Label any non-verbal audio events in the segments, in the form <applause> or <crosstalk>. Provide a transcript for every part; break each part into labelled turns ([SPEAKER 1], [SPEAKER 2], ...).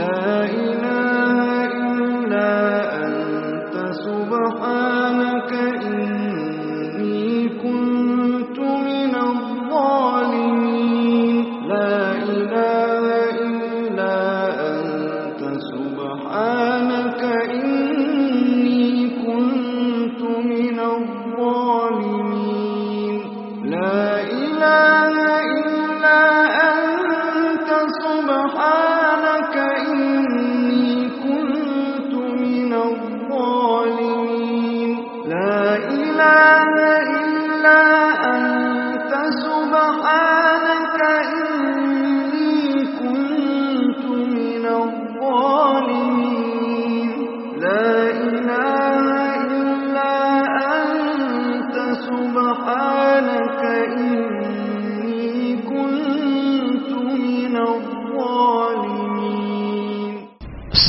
[SPEAKER 1] لا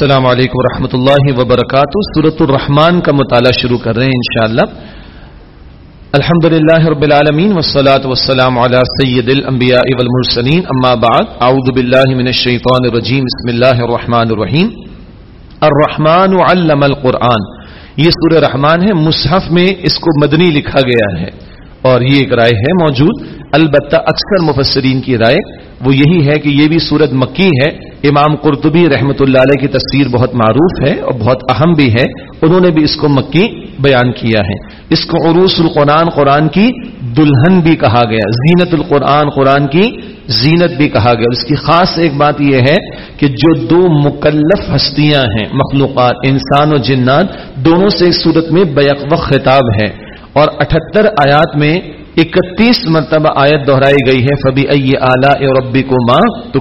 [SPEAKER 2] السلام علیکم ورحمۃ اللہ وبرکاتہ۔ سورت الرحمن کا مطالعہ شروع کر رہے ہیں انشاءاللہ۔ الحمد للہ رب العالمین والصلاة والسلام علی سید الانبیاء والمرسلین۔ اما بعد، اعوذ باللہ من الشیطان الرجیم۔ بسم اللہ الرحمن الرحیم۔ الرحمن علم القرآن۔ یہ سورہ رحمان ہے، مصحف میں اس کو مدنی لکھا گیا ہے۔ اور یہ ایک رائے ہے موجود البتہ اکثر مفسرین کی رائے وہ یہی ہے کہ یہ بھی سورت مکی ہے۔ امام قرطبی رحمۃ اللہ علیہ کی تصویر بہت معروف ہے اور بہت اہم بھی ہے۔ انہوں نے بھی اس کو مکی بیان کیا ہے۔ اس کو عروس القرآن قرآن کی دلہن بھی کہا گیا۔ زینت القرآن قرآن کی زینت بھی کہا گیا۔ اس کی خاص ایک بات یہ ہے کہ جو دو مکلف ہستیاں ہیں، مخلوقات، انسان اور جنات، دونوں سے اس صورت میں بیک وقت خطاب ہے۔ اور اٹھتر آیات میں اکتیس مرتبہ آیت دہرائی گئی ہے فبی ائی اعلی ربی کو ماں تو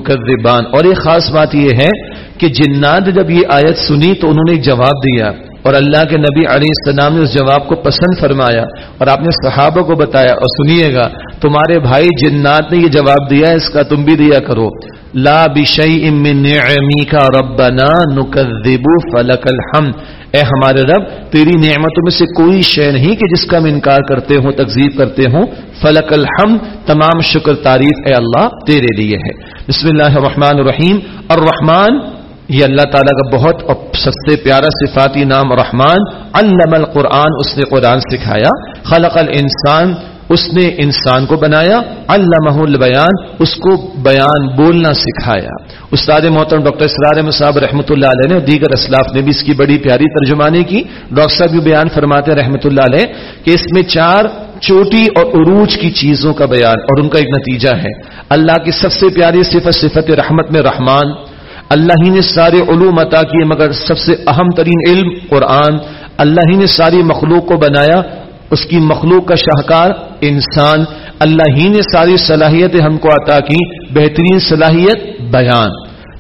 [SPEAKER 2] اور ایک خاص بات یہ ہے کہ جنات جب یہ آیت سنی تو انہوں نے جواب دیا اور اللہ کے نبی علیہ السلام نے اس جواب کو پسند فرمایا اور آپ نے صحابہ کو بتایا، اور سنیے گا، تمہارے بھائی جنات نے یہ جواب دیا، اس کا تم بھی دیا کرو۔ لا بشیء من نعمیک ربنا نکذب فلک الحمد۔ اے ہمارے رب، تیری نعمتوں میں سے کوئی شے نہیں کہ جس کا ہم انکار کرتے ہوں تکزیب کرتے ہوں۔ فلک الحمد، تمام شکر تعریف اے اللہ تیرے لیے ہے۔ بسم اللہ الرحمن الرحیم۔ الرحمن، یہ اللہ تعالیٰ کا بہت سب سے پیارا صفاتی نام رحمان۔ علم القرآن، اس نے قرآن سکھایا۔ خلق الانسان اس نے انسان کو بنایا، علمہ البیان، اس کو بیان بولنا سکھایا۔ استاد محترم ڈاکٹر اسرار مصعب رحمۃ اللہ علیہ نے دیگر اسلاف نے بھی اس کی بڑی پیاری ترجمانی کی۔ ڈاکٹر صاحب بھی بیان فرماتے رحمۃ اللہ علیہ کہ اس میں چار چوٹی اور عروج کی چیزوں کا بیان اور ان کا ایک نتیجہ ہے۔ اللہ کی سب سے پیاری صفت صفت رحمت میں رحمان۔ اللہ ہی نے سارے علوم عطا کیے مگر سب سے اہم ترین علم قرآن۔ اللہ ہی نے ساری مخلوق کو بنایا۔ اس کی مخلوق کا شاہکار انسان اللہ ہی نے ساری صلاحیتیں ہم کو عطا کی، بہترین صلاحیت بیان۔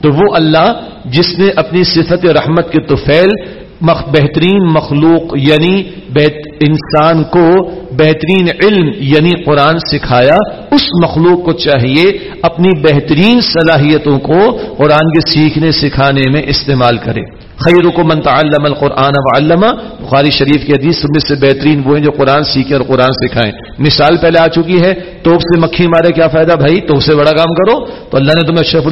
[SPEAKER 2] تو وہ اللہ جس نے اپنی صفت رحمت کے توفیل بہترین مخلوق یعنی انسان کو بہترین علم یعنی قرآن سکھایا، اس مخلوق کو چاہیے اپنی بہترین صلاحیتوں کو قرآن کے سیکھنے، سکھانے میں استعمال کرے۔ خیر کو من تعلم القرآن و بخاری شریف کی حدیث میں سے بہترین وہ ہیں جو قرآن سیکھیں اور قرآن سکھائیں۔ مثال پہلے آ چکی ہے، توپ سے مکھی مارے کیا فائدہ؟ بھائی تو سے بڑا کام کرو۔ تو اللہ نے تمہیں اشرف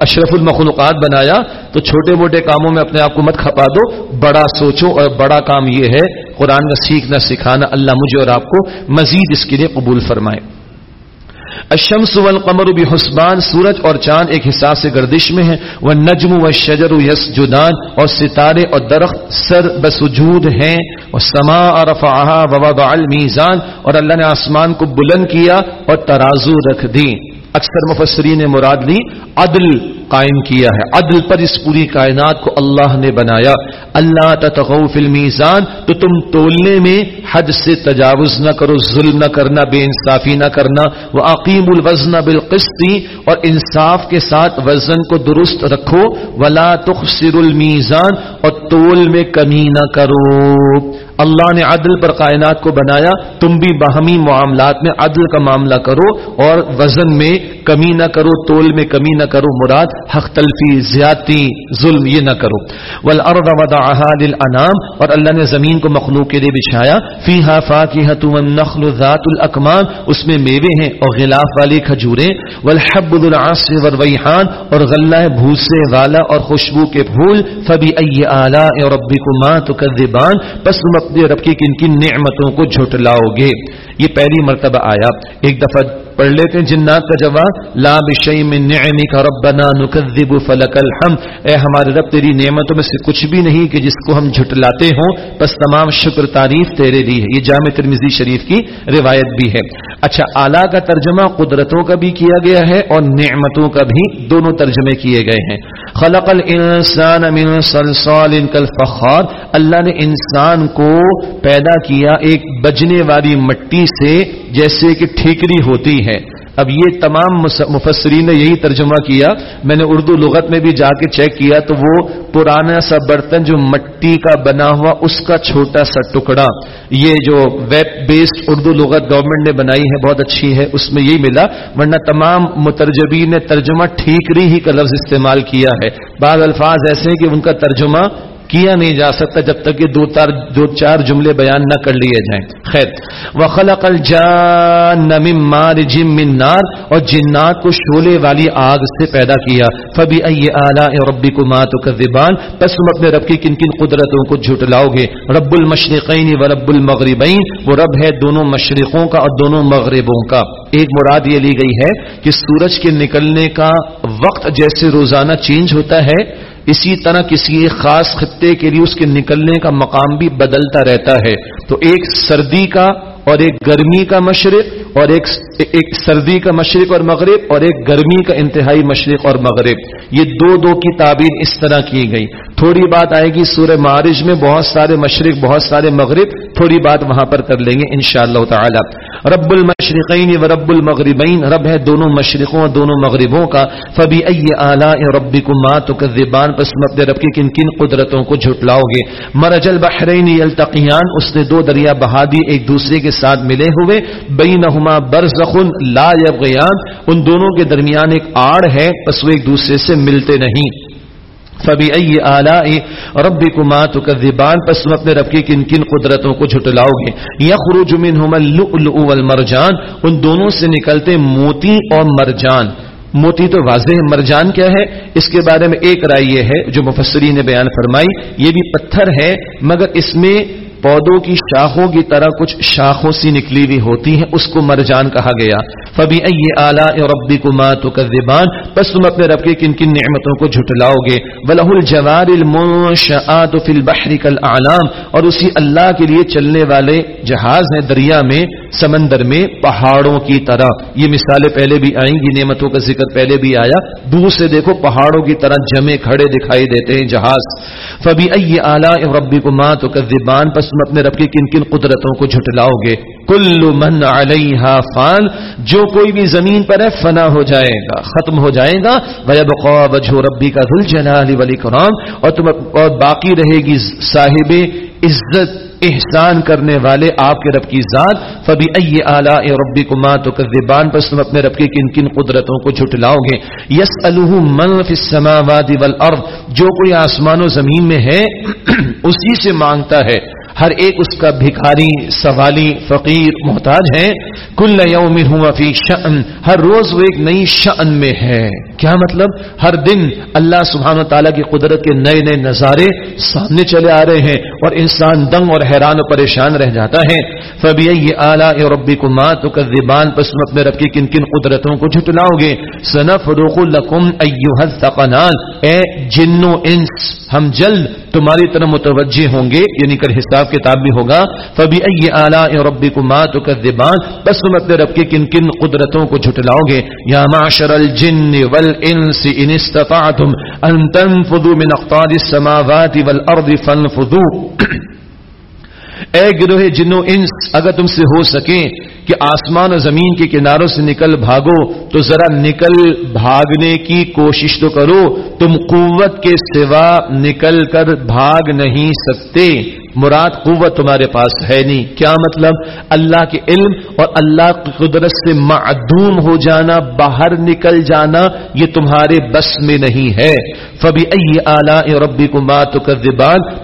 [SPEAKER 2] اشرف المخلوقات بنایا۔ تو چھوٹے موٹے کاموں میں اپنے آپ کو مت کھپا دو۔ بڑا سوچو اور بڑا کام یہ ہے، قرآن کا سیکھنا سکھانا اللہ مجھے اور آپ کو مزید اس کے لیے قبول فرمائے۔ الشمس والقمر بحسبان، سورج اور چاند ایک حساب سے گردش میں ہیں وہ نجم و شجر یس جدان اور ستارے اور درخت سر بسجود ہیں اور سما اور المیزان اور اللہ نے آسمان کو بلند کیا اور ترازو رکھ دی۔ اکثر مفسرین نے مراد لی، عدل قائم کیا ہے۔ عدل پر اس پوری کائنات کو اللہ نے بنایا۔ اللہ تتغو فی المیزان، تو تم تولنے میں حد سے تجاوز نہ کرو، ظلم نہ کرنا، بے انصافی نہ کرنا۔ وہ عقیم الوزن بالقسطی اور انصاف کے ساتھ وزن کو درست رکھو۔ ولا تخسر المیزان اور تول میں کمی نہ کرو۔ اللہ نے عدل پر کائنات کو بنایا، تم بھی باہمی معاملات میں عدل کا معاملہ کرو اور وزن میں کمی نہ کرو، تول میں کمی نہ کرو، مراد حق تلفی، زیادتی، ظلم یہ نہ کرو۔ والارض وضعها للانام اور اللہ نے زمین کو مخلوق کے لیے بچھایا۔ فیها فاکهۃ والنخل ذات الاکمام اس میں میوے ہیں اور غلاف والی کھجوریں۔ والحب ذو العصف والریحان اور غلہ بھوسے والا اور خوشبو کے پھول۔ فبی ای آلاء ربکما تکذبان پس تم رب کی کن کن نعمتوں کو جھٹلاؤ گے۔ یہ پہلی مرتبہ آیا۔ ایک دفعہ پڑھ لیتے ہیں، جنات کا جواب، لا بشئی من نعمک ربنا نکذب فلک الحمد۔ اے ہمارے رب، تیری نعمتوں میں سے کچھ بھی نہیں کہ جس کو ہم جھٹلاتے ہوں۔ بس تمام شکر تعریف تیرے لیے۔ ہے یہ جامع ترمیزی شریف کی روایت بھی ہے۔ اچھا اعلیٰ کا ترجمہ قدرتوں کا بھی کیا گیا ہے اور نعمتوں کا بھی دونوں ترجمے کیے گئے ہیں۔ خلق الانسان من صلصال کالفخار۔ اللہ نے انسان کو پیدا کیا ایک بجنے والی مٹی سے جیسے کہ ٹھیکری ہوتی ہے اب یہ تمام مفسرین نے یہی ترجمہ کیا۔ میں نے اردو لغت میں بھی جا کے چیک کیا تو وہ پرانا سا برتن جو مٹی کا بنا ہوا اس کا چھوٹا سا ٹکڑا۔ یہ جو ویب بیسڈ اردو لغت گورنمنٹ نے بنائی ہے بہت اچھی ہے، اس میں یہی ملا۔ ورنہ تمام مترجبین نے ترجمہ ٹھیکری ہی کا لفظ استعمال کیا ہے۔ بعض الفاظ ایسے ہیں کہ ان کا ترجمہ کیا نہیں جا سکتا جب تک کہ دو تار دو چار جملے بیان نہ کر لیے جائیں۔ خیر۔ وخلق الجان من مارج من نار اور جنات کو شولے والی آگ سے پیدا کیا۔ فبی ای آلاء ربکما تکذبان پس تم اپنے رب کی کن کن قدرتوں کو جھٹلاؤ گے رب المشرقین و رب المغربین وہ رب ہے دونوں مشرقوں کا اور دونوں مغربوں کا۔ ایک مراد یہ لی گئی ہے کہ سورج کے نکلنے کا وقت جیسے روزانہ چینج ہوتا ہے اسی طرح کسی ایک خاص خطے کے لیے اس کے نکلنے کا مقام بھی بدلتا رہتا ہے تو ایک سردی کا اور ایک گرمی کا مشرق اور ایک ایک سردی کا مشرق اور مغرب اور ایک گرمی کا انتہائی مشرق اور مغرب۔ یہ دو دو کی تعبیر اس طرح کی گئی۔ تھوڑی بات آئے گی سورہ معارج میں، بہت سارے مشرق، بہت سارے مغرب، تھوڑی بات وہاں پر کر لیں گے ان شاء اللہ تعالی۔ رب المشرقین و رب المغربین، رب ہے دونوں مشرقوں اور دونوں مغربوں کا۔ فبی اعلیٰ ربی کو مات زبان پس اپنے رب کی کن کن قدرتوں کو جھٹلاؤ گے۔ مرجل بحرین التقیان اس نے دو دریا بہادی ایک دوسرے کے کے ساتھ ملے ہوئے، بینہما برزخن لا یبغیان، ان دونوں کے درمیان ایک آڑ ہے پس وہ ایک دوسرے سے ملتے نہیں۔ فبی آلاء ربکما تکذبان پس تم اپنے رب کی کن کن قدرتوں کو جھٹلاؤ گے۔ یخرج منہما اللؤلؤ والمرجان، ان دونوں سے نکلتے موتی اور مرجان۔ موتی تو واضح ہے، مرجان کیا ہے؟ اس کے بارے میں ایک رائے یہ ہے جو مفسری نے بیان فرمائی، یہ بھی پتھر ہے، مگر اس میں پودوں کی شاخوں کی طرح کچھ شاخوں سی نکلی ہوئی ہوتی ہیں، اس کو مرجان کہا گیا۔ فبی اعلی ربی کو مات بس تم اپنے رب کے کن کن نعمتوں کو جھٹلاؤ گے۔ بلہ الجوار المنشآت فی البحر کالعلام اور اسی اللہ کے لیے چلنے والے جہاز ہیں دریا میں، سمندر میں، پہاڑوں کی طرح۔ یہ مثالیں پہلے بھی آئیں گی، نعمتوں کا ذکر پہلے بھی آیا۔ دور سے دیکھو، پہاڑوں کی طرح جمے کھڑے دکھائی دیتے ہیں جہاز۔ فبی اعلی ربی کو مات پس تم اپنے رب کی کن کن قدرتوں کو جھٹلاؤ گے۔ کل من علیہ فان، جو کوئی بھی زمین پر ہے، فنا ہو جائے گا، ختم ہو جائے گا۔ وجہ وجہ ربی کا دل جلال ولی کرام اور تم اور باقی رہے گی صاحب عزت، احسان کرنے والے آپ کے رب کی ذات۔ فبی ائی اعلی ربی کو ماں تو کردان پر تم اپنے رب کی کن کن قدرتوں کو جھٹلاؤ گے۔ یس من فی السماوات والارض، جو کوئی آسمان و زمین میں ہے، <clears throat> اسی سے مانگتا ہے۔ ہر ایک اس کا بھکاری سوالی، فقیر محتاج ہے۔ کل یوم ہوں فی شأن، ہر روز وہ ایک نئی شأن میں ہے۔ کیا مطلب؟ ہر دن اللہ سبحان و تعالیٰ کی قدرت کے نئے نئے نظارے سامنے چلے آ رہے ہیں اور انسان دنگ اور حیران و پریشان رہ جاتا ہے۔ فبی اعلیٰ ربی کو مات کر زبان پسم اپنے رب کی کن کن قدرتوں کو جھٹلاؤ گے۔ صنف روق القم اے جنو انس، ہم جلد تمہاری طرح متوجہ ہوں گے یعنی کر حساب حساب کتاب بھی ہوگا۔ فبی اعلیٰ ربی کو مات کر زبان بس تم اپنے رب کی کن کن قدرتوں کو جھٹلاؤ گے۔ یا معاشر الجن والانس ان استطعتم ان تنفذوا من اقطار السماوات والارض فانفذوا۔ <clears throat> اے گروہ جنو انس، اگر تم سے ہو سکے کہ آسمان و زمین کے کناروں سے نکل بھاگو، تو ذرا نکل بھاگنے کی کوشش تو کرو، تم قوت کے سوا نکل کر بھاگ نہیں سکتے۔ مراد قوت تمہارے پاس ہے نہیں۔ کیا مطلب؟ اللہ کے علم اور اللہ کی قدرت سے معدوم ہو جانا، باہر نکل جانا، یہ تمہارے بس میں نہیں ہے۔ فبی ائی ربی کو مات کر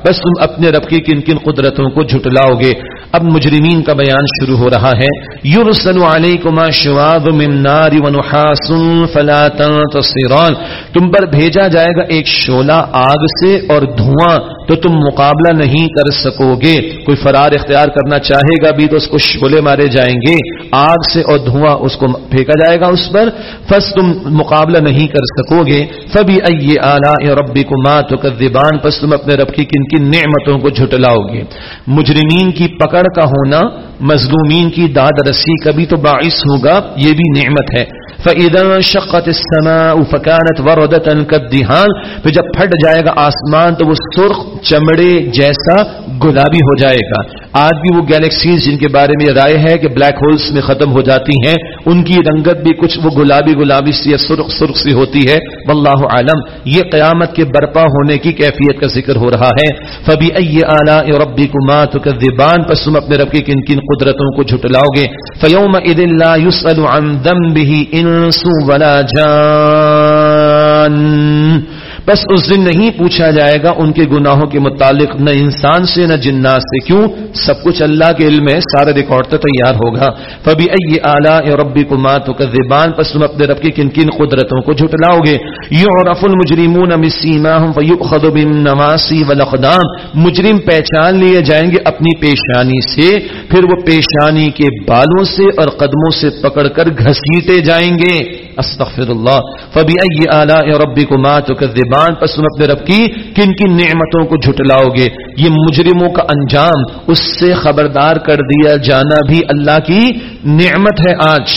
[SPEAKER 2] بس تم اپنے رب کی کن کن قدرتوں کو جھٹلاؤ گے۔ اب مجرمین کا بیان شروع ہو رہا ہے۔ یورسن علیکما شواب من نار ونحاس فلا تنتصران۔ تم پر بھیجا جائے گا ایک شولہ آگ سے اور دھواں، تو تم مقابلہ نہیں کر سکو گے کوئی فرار اختیار کرنا چاہے گا بھی تو اس کو شولے مارے جائیں گے۔ آگ سے اور دھواں اس کو پھینکا جائے گا اس پر۔ فس تم مقابلہ نہیں کر سکو گے فبی ائی اعلی ربی کو مات پس تم اپنے رب کی کن کن نعمتوں کو جھٹلاؤ گے مجرمین کی پکڑ کا ہونا مظلومین کی داد رسی کا بھی تو باعث ہوگا یہ بھی نعمت ہے۔ فَإِذَا شَقَّتِ السَّمَاءُ فَكَانَتْ وَرَدَةً كَالدِّهَانِ، پھر جب پھٹ جائے گا آسمان تو وہ سرخ چمڑے جیسا گلابی ہو جائے گا۔ آج بھی وہ گیلیکسیز جن کے بارے میں رائے ہے کہ بلیک ہولز میں ختم ہو جاتی ہیں، ان کی رنگت بھی کچھ وہ گلابی گلابی سی یا سرخ سرخ سی ہوتی ہے۔ واللہ عالم، یہ قیامت کے برپا ہونے کی کیفیت کا ذکر ہو رہا ہے۔ فبی ائی اعلی ربی پس تم اپنے رب کی کن کن قدرتوں کو جھٹلاؤ گے۔ فیوم عید اللہ یوسل عن ذنبه انس ولا جان بس اس دن نہیں پوچھا جائے گا ان کے گناہوں کے متعلق، نہ انسان سے، نہ جنات سے۔ کیوں؟ سب کچھ اللہ کے علم ہے سارے ریکارڈ تو تیار ہوگا۔ فبی ائی اعلیٰ ربی کو مات زبان پس تم اپنے رب کی کن کن قدرتوں کو جھٹلاؤ گے یو رف المجرمون نواسی ولقدام مجرم پہچان لیے جائیں گے اپنی پیشانی سے، پھر وہ پیشانی کے بالوں سے اور قدموں سے پکڑ کر گھسیٹے جائیں گے۔ استغفر اللہ۔ فبی ائی اعلیٰ ربی کو مات زبان پس تم اپنے رب کی کن کن نعمتوں کو جھٹلاؤ گے؟ یہ مجرموں کا انجام، اس سے خبردار کر دیا جانا بھی اللہ کی نعمت ہے آج۔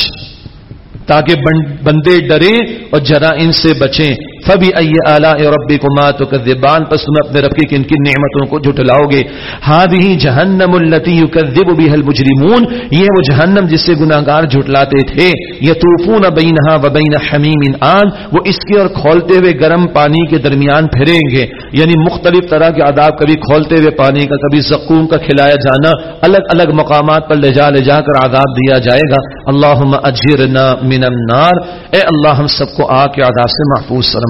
[SPEAKER 2] تاکہ بندے ڈرے اور جرائم سے بچیں۔ فبی ائی اعلی ربی کو مات زبان پس تم اپنے رب کی کن کن نعمتوں کو جھٹلاؤ گے۔ ہاد ہی جہنم التی یکذب بها المجرمون۔ یہ وہ جہنم جس سے گناہگار جھٹلاتے تھے۔ یطوفون بینها وبین حمیم آن۔ وہ اس کے اور کھولتے ہوئے گرم پانی کے درمیان پھریں گے۔ یعنی مختلف طرح کے عذاب کبھی کھولتے ہوئے پانی کا، کبھی زقوم کا کھلایا جانا۔ الگ الگ مقامات پر لے جا لے جا کر عذاب دیا جائے گا۔ اللہم اجرنا من النار۔ اے اللہ، ہم سب کو آگ کے عذاب سے محفوظ فرما۔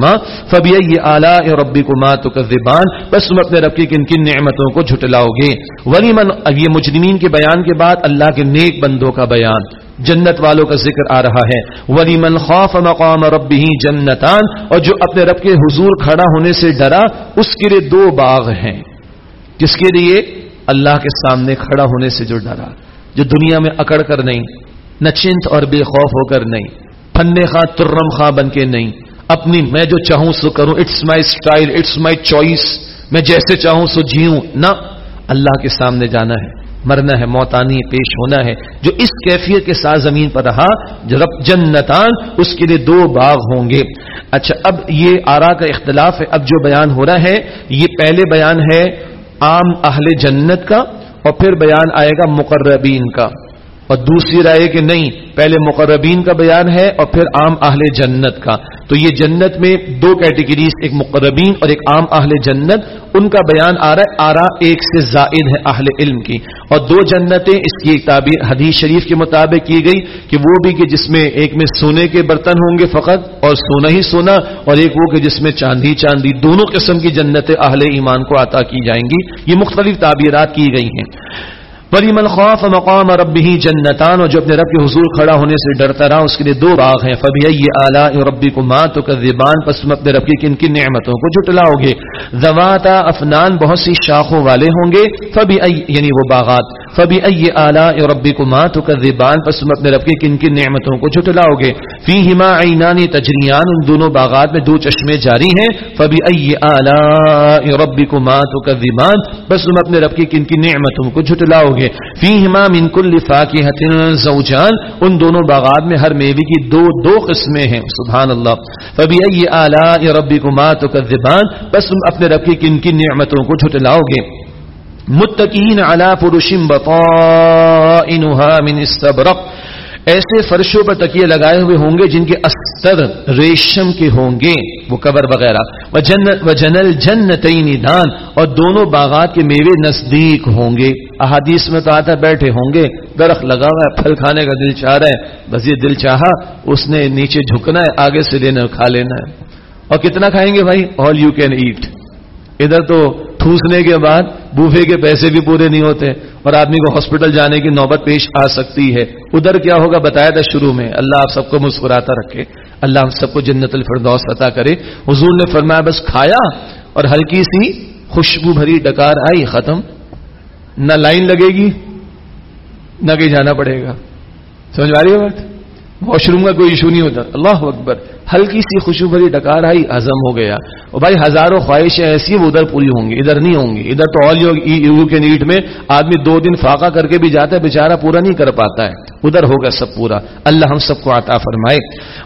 [SPEAKER 2] فبی یہ اعلیٰ ربی کو مات زبان بس تم اپنے رب کی کن کن نعمتوں کو جھٹلاؤ گے۔ ولی من یہ مجرمین کے بیان کے بعد اللہ کے نیک بندوں کا بیان، جنت والوں کا ذکر آ رہا ہے۔ ولی من خوف مقام رب ہی جنتان، اور جو اپنے رب کے حضور کھڑا ہونے سے ڈرا، اس کے لیے دو باغ ہیں۔ جس کے لیے؟ اللہ کے سامنے کھڑا ہونے سے جو ڈرا۔ جو دنیا میں اکڑ کر نہیں، نچنت اور بے خوف ہو کر نہیں پھنے خواہ ترم خواہ بن کے نہیں۔ اپنی میں جو چاہوں سو کروں it's my style it's my choice میں جیسے چاہوں سو جیوں۔ نہ، اللہ کے سامنے جانا ہے، مرنا ہے، موتانی، پیش ہونا ہے۔ جو اس کیفیت کے ساتھ زمین پر رہا، رب جنتان، اس کے لیے دو باغ ہوں گے۔ اچھا اب یہ آرا کا اختلاف ہے۔ اب جو بیان ہو رہا ہے، یہ پہلے بیان ہے عام اہل جنت کا، اور پھر بیان آئے گا مقربین کا۔ اور دوسری رائے کہ نہیں، پہلے مقربین کا بیان ہے اور پھر عام اہل جنت کا۔ تو یہ جنت میں دو کیٹیگریز ایک مقربین اور ایک عام اہل جنت۔ ان کا بیان آ رہا ہے، آرا ایک سے زائد ہے اہل علم کی۔ اور دو جنتیں اس کی ایک تعبیر، حدیث شریف کے مطابق کی گئی کہ وہ بھی کہ جس میں ایک میں سونے کے برتن ہوں گے فقط اور سونا ہی سونا، اور ایک وہ کہ جس میں چاندی چاندی، دونوں قسم کی جنتیں اہل ایمان کو عطا کی جائیں گی۔ یہ مختلف تعبیرات کی گئی ہیں۔ ولی من خوف مقام رب ہی جنتان اور جو اپنے رب کے حضور کھڑا ہونے سے ڈرتا رہا، اس کے لیے دو باغ ہیں۔ فبی اعلیٰ ربی کو ماں تو زبان پس تم اپنے رب کی کن کن نعمتوں کو جٹلاؤ گے زواتا افنان بہت سی شاخوں والے ہوں گے۔ فبی یعنی وہ باغات۔ فبی اعلیٰ ربی کو ماں تو زبان پس تم اپنے رب کی کن کن نعمتوں کو جٹلاؤ گے فی ہما عینانی تجریان ان دونوں باغات میں دو چشمے جاری ہیں۔ فبی اعلیٰ ربی کو ماں تو زبان بس تم اپنے رب کی کن کن نعمتوں کو جٹلاؤ گے گے. فیہما من کل فاکہت زوجان. ان دونوں باغات میں ہر میوے کی دو دو قسمیں ہیں. سبحان اللہ فبی ای آلاء ربکما تکذبان. بس تم اپنے رب کی کن کن نعمتوں کو جھٹلاؤ گے. متقین علی فرش بطائنها من استبرق. ایسے فرشوں پر تکیے لگائے ہوئے ہوں گے جن کے استر ریشم کے ہوں گے، وہ قبر وغیرہ۔ وہ جنل جن دان، اور دونوں باغات کے میوے نزدیک ہوں گے۔ احادیث میں تو آتا بیٹھے ہوں گے، درخت لگا ہوا ہے، پھل کھانے کا دل چاہ رہا ہے۔ بس یہ دل چاہا، اس نے نیچے جھکنا ہے، آگے سے لینا، کھا لینا ہے۔ اور کتنا کھائیں گے بھائی؟ آل یو کین ایٹ ادھر تو ٹھوسنے کے بعد بوفے کے پیسے بھی پورے نہیں ہوتے اور آدمی کو ہاسپٹل جانے کی نوبت پیش آ سکتی ہے۔ ادھر کیا ہوگا بتایا تھا شروع میں۔ اللہ آپ سب کو مسکراتا رکھے۔ اللہ ہم سب کو جنت الفردوس عطا کرے۔ حضور نے فرمایا، بس کھایا اور ہلکی سی خوشبو بھری ڈکار آئی، ختم۔ نہ لائن لگے گی، نہ کہیں جانا پڑے گا۔ سمجھ آ رہی ہے بات؟ واش روم کا کوئی ایشو نہیں ہوتا۔ اللہ اکبر۔ ہلکی سی خوشبو بھری ڈکار آئی ہزم ہو گیا۔ اور بھائی ہزاروں خواہشیں ایسی وہ ادھر پوری ہوں گی، ادھر نہیں ہوں گی۔ ادھر تو آل یو کے نیٹ میں آدمی دو دن فاقہ کر کے بھی جاتا ہے بےچارا پورا نہیں کر پاتا ہے۔ ادھر ہوگا سب پورا۔ اللہ ہم سب کو عطا فرمائے۔